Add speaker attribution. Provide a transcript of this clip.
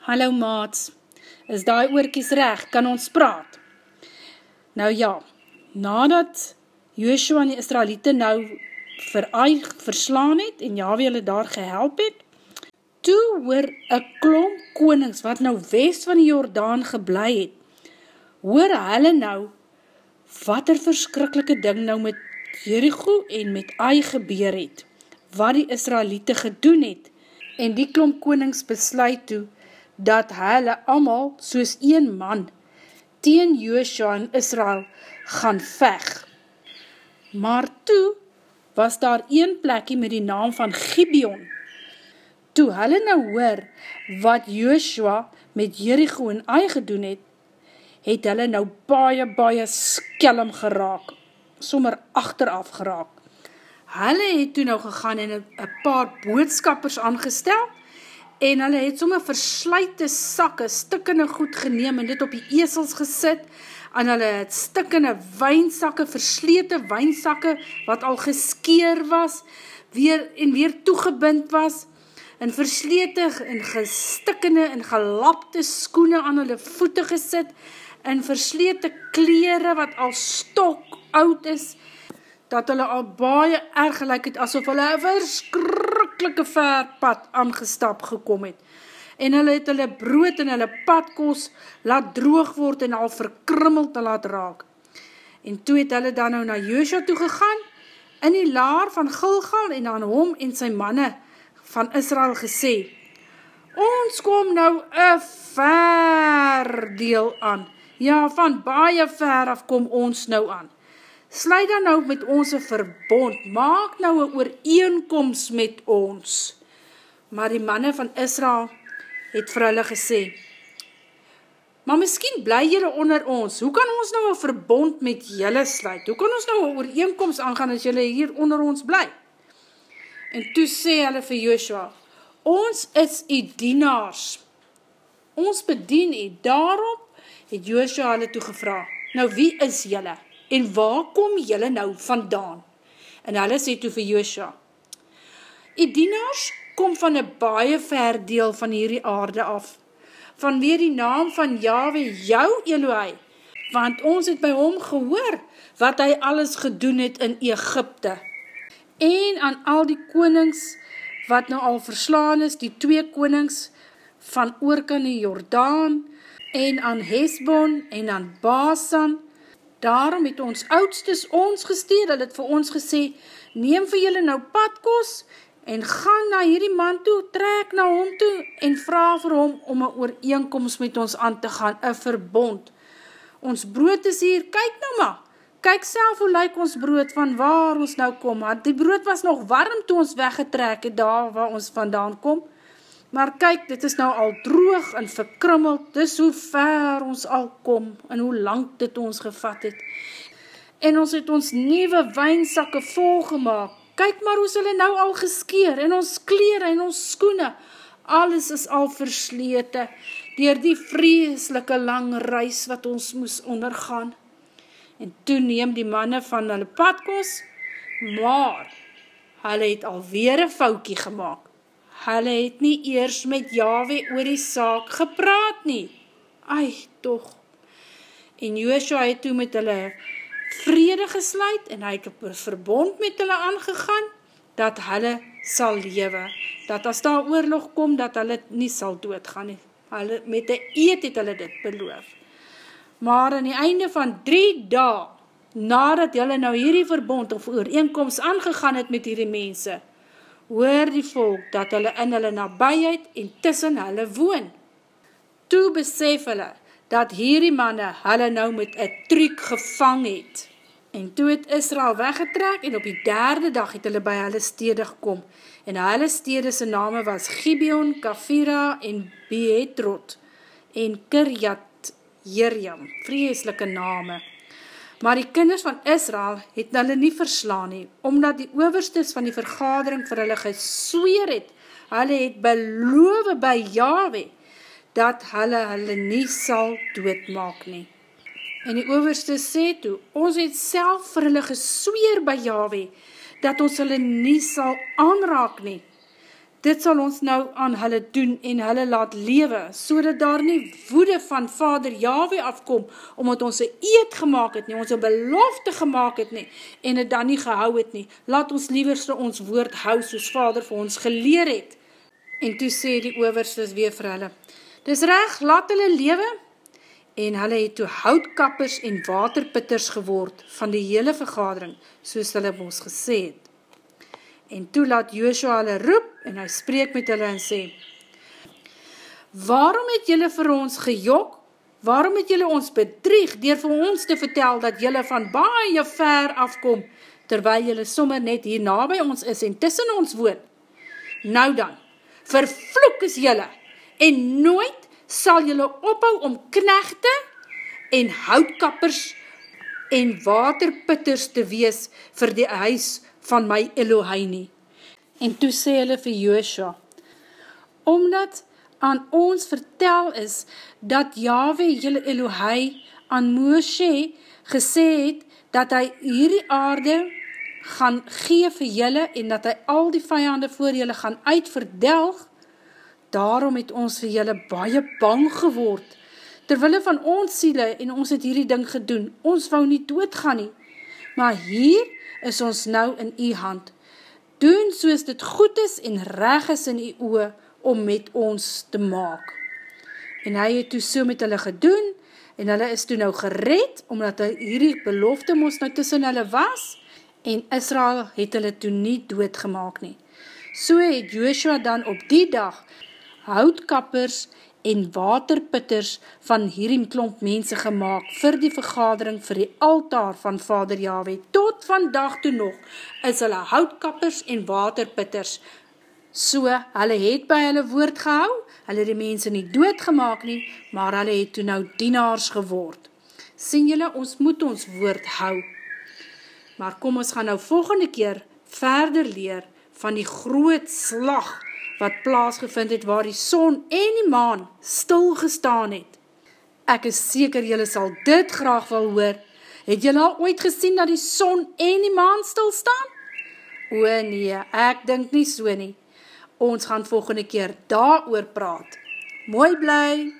Speaker 1: Hallo maats, is die oorkies recht, kan ons praat? Nou ja, nadat Joshua en die Israelite nou vir Ai verslaan het en Yahweh hulle daar gehelp het, toe hoor een klomp konings wat nou west van die Jordaan geblei het, hoor hulle nou wat er verskrikkelike ding nou met Jericho en met Ai gebeur het, wat die Israelite gedoen het, en die klomp konings besluit toe, dat hulle amal soos een man teen Joshua en Israel gaan veg. Maar toe was daar een plekkie met die naam van Gibeon. Toe hulle nou hoor wat Joshua met Jericho en Ai gedoen het, het hulle nou baie, baie skelm geraak, sommer achteraf geraak. Hulle het toe nou gegaan en een paar boodskappers aangestel, en hulle het somme versluite sakke, stikkende goed geneem en dit op die esels gesit, en hulle het stikkende wijnsakke, verslete wijnsakke, wat al geskeer was, weer en weer toegebind was, en verslete en gestikkende en gelapte skoene aan hulle voete gesit, en verslete kleren wat al stok oud is, dat hulle al baie erg gelijk het, asof hulle verskrikkelike verpad aangestap gekom het. En hulle het hulle brood en hulle padkos laat droog word en al verkrimmel te laat raak. En toe het hulle dan nou na Joosja toe gegaan, in die laar van Gilgal en aan hom en sy manne van Israel gesê, Ons kom nou een ver deel aan, ja, van baie ver af kom ons nou aan sluit dan nou met ons een verbond, maak nou een ooreenkomst met ons. Maar die manne van Israel het vir hulle gesê, maar miskien bly jylle onder ons, hoe kan ons nou een verbond met jylle sluit? Hoe kan ons nou een ooreenkomst aangaan as jylle hier onder ons bly? En toe sê hulle vir Joshua, ons is die dienaars, ons bedien die, daarom het Joshua hulle toegevra, nou wie is jylle? En waar kom jylle nou vandaan? En hulle sê toe vir Joosja, die dienaars kom van een baie ver deel van hierdie aarde af, vanweer die naam van Yahweh jou Elohai, want ons het by hom gehoor, wat hy alles gedoen het in Egypte. En aan al die konings, wat nou al verslaan is, die twee konings, van Oorkan en Jordaan, en aan Hesbon, en aan Basan, Daarom het ons oudstes ons gesteed, dat het vir ons gesê, neem vir julle nou padkos, en gaan na hierdie man toe, trek na hom toe, en vraag vir hom om een ooreenkomst met ons aan te gaan, een verbond. Ons brood is hier, kyk nou maar, kyk self hoe lyk ons brood, van waar ons nou kom, die brood was nog warm toe ons weggetrek het, daar waar ons vandaan kom, Maar kyk, dit is nou al droog en verkrummeld, dis hoe ver ons al kom en hoe lang dit ons gevat het. En ons het ons nieuwe wijnsakke volgemaak. Kyk maar hoe hulle nou al geskeer en ons kleren en ons skoene. Alles is al verslete dier die vreselike lang reis wat ons moes ondergaan. En toe neem die manne van hulle padkos, maar hulle het alweer een foutkie gemaakt hulle het nie eers met Yahweh oor die saak gepraat nie. Ai, toch. En Joshua het toe met hulle vrede gesluit en hy het op verbond met hulle aangegaan, dat hulle sal lewe. Dat as daar oorlog kom, dat hulle nie sal doodgaan nie. Hulle, met die eet het hulle dit beloof. Maar in die einde van drie dae, nadat hulle nou hierdie verbond of ooreenkomst aangegaan het met hierdie mense, hoor die volk dat hulle in hulle nabijheid en tussen hulle woon. Toe besef hulle dat hierdie manne hulle nou met een truc gevang het. En toe het Israel weggetrek en op die derde dag het hulle by hulle stede gekom. En hulle stede sy name was Gibeon, Kafira en Beetrot en Kirjat Jeriam, vreselike name. Maar die kinders van Israel het hulle nie verslaan nie, omdat die overstes van die vergadering vir hulle gesweer het, hulle het beloof by Yahweh, dat hulle hulle nie sal doodmaak nie. En die overste sê toe, ons het self vir hulle gesweer by Yahweh, dat ons hulle nie sal aanraak nie. Dit sal ons nou aan hulle doen en hulle laat lewe, so dat daar nie woede van vader Yahweh afkom, omdat ons een eed gemaakt het nie, ons een belofte gemaakt het nie, en het dan nie gehou het nie. Laat ons lieverste ons woord hou, soos vader vir ons geleer het. En toe sê die overstes weer vir hulle, Dis reg, laat hulle lewe, en hulle het toe houtkappers en waterpitters geword van die hele vergadering, soos hulle ons gesê het. En toe laat Joshua hulle roep en hy spreek met hulle en sê, Waarom het julle vir ons gejok? Waarom het julle ons bedrieg dier vir ons te vertel dat julle van baie ver afkom, terwyl julle sommer net hier na by ons is en tussen ons woon? Nou dan, vervloek is julle en nooit sal julle ophou om knechte en houtkappers en waterpitters te wees vir die huis van my Elohei nie. En toe sê hulle vir Joshua, omdat aan ons vertel is, dat Yahweh jylle Elohei aan Moshe gesê het, dat hy hierdie aarde gaan gee vir jylle, en dat hy al die vijande voor jylle gaan uitverdelg, daarom het ons vir jylle baie bang geword, terwille van ons siele, en ons het hierdie ding gedoen, ons wou nie doodgaan nie, maar hier is ons nou in u hand. Doen soos dit goed is en reg is in u oe om met ons te maak. En hy het toe so met hulle gedoen, en hulle is toe nou gered, omdat hy hierdie belofte moest nou tussen hulle was, en Israel het hulle toe nie doodgemaak nie. So het Joshua dan op die dag houtkappers en waterpitters van hierdie klomp mense gemaakt vir die vergadering vir die altaar van Vader Yahweh. Tot vandag toe nog is hulle houtkappers en waterpitters. So, hulle het by hulle woord gehou, hulle die mense nie doodgemaak nie, maar hulle het toe nou dienaars geword. Sien julle, ons moet ons woord hou. Maar kom ons gaan nou volgende keer verder leer van die groot slag wat plaasgevind het waar die son en die maan stil gestaan het. Ek is seker jylle sal dit graag wil hoor. Het jylle al ooit gesien dat die son en die maan stil staan? O nee, ek dink nie so nie. Ons gaan volgende keer daar oor praat. Mooi bly!